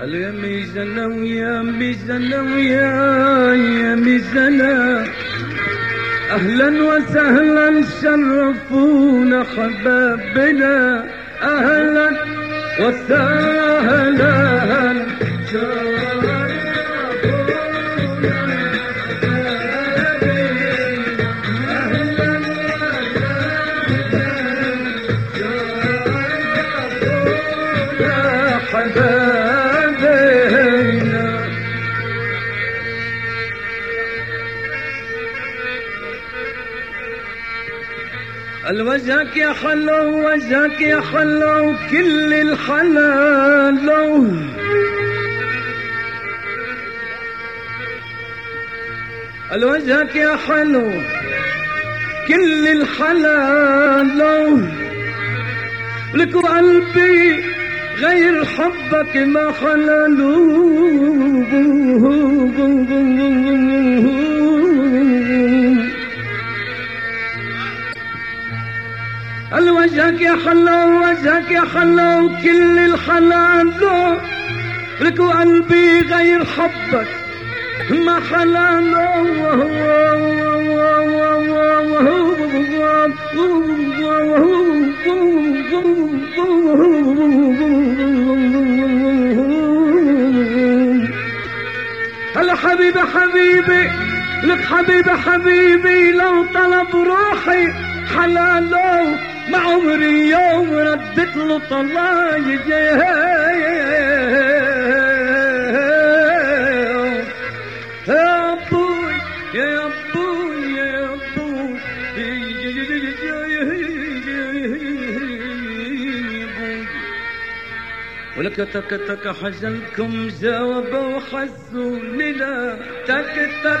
قال يا ميزنا ويا ميزنا ويا يا ميزنا أهلا وسهلا شرفونا حبابنا أهلا وسهلا حبابنا الوجهك يا حلو وجهك يا حلو كل الحلالو الوجهك يا حلو كل الحلالو لك قلبي غير حبك ما حللوه الوجهك يا حلو وجهك يا حلو كل الحلال له لك قلبي غير حبك ما حلال هلا حبيبي حبيبي لك حبيبي حبيبي لو طلب روحي حلاله ما عمري يوم ردت له طلاق يا أبوي يا أبوي يا أبوي. ولك تك تك حزنكم جاوب وحزوا لنا تك تك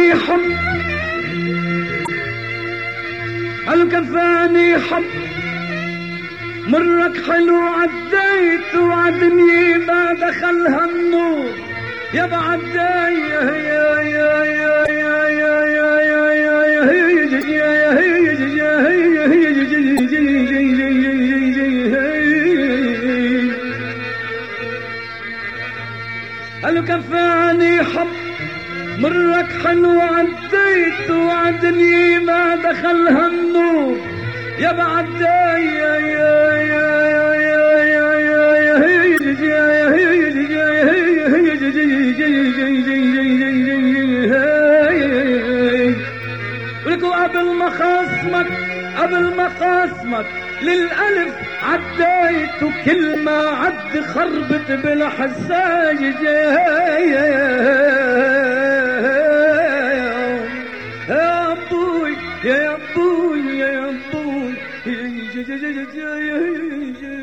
الكفاني حب الكفاني حب مرك حلو عديت وعدني ما دخلها النور يا بعدي يا يا يا يا يا يا يا يا يا الكفاني حب مرك حلو عديت وعدني ما دخلها النور يا بعد يا يا يا يا يا ولكوا قبل ما خاصمك قبل ما خاصمك للألف عديت وكل ما عد خربت بالحساج يا 小小小小呀呀呀呀